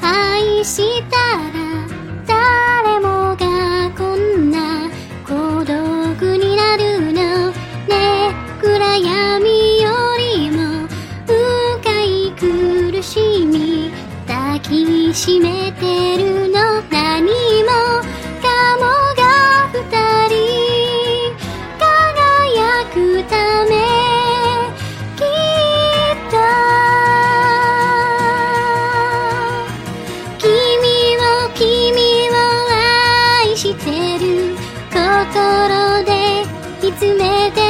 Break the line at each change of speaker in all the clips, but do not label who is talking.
愛したら誰もがこんな孤独になるの。ね暗闇よりも深い苦しみ抱きしめてるの。な集めて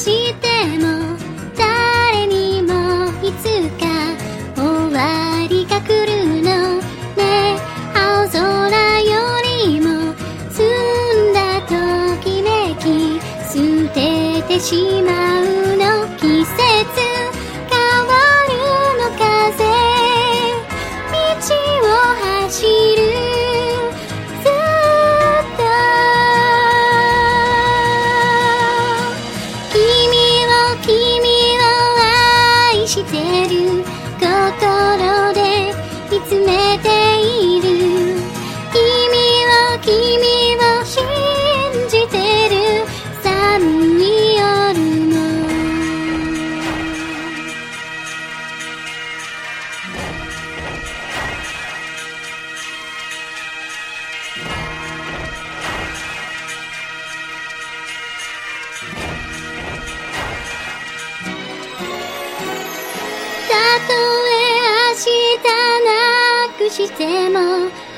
しても誰にもいつか終わりが来るのね。青空よりも澄んだときめき捨ててしまう。してる心しても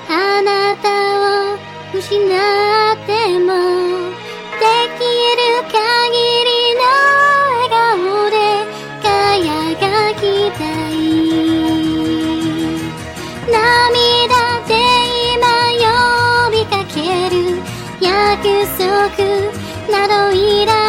あなたを失ってもできる限りの笑顔で輝きたい。涙で今呼びかける約束などいらない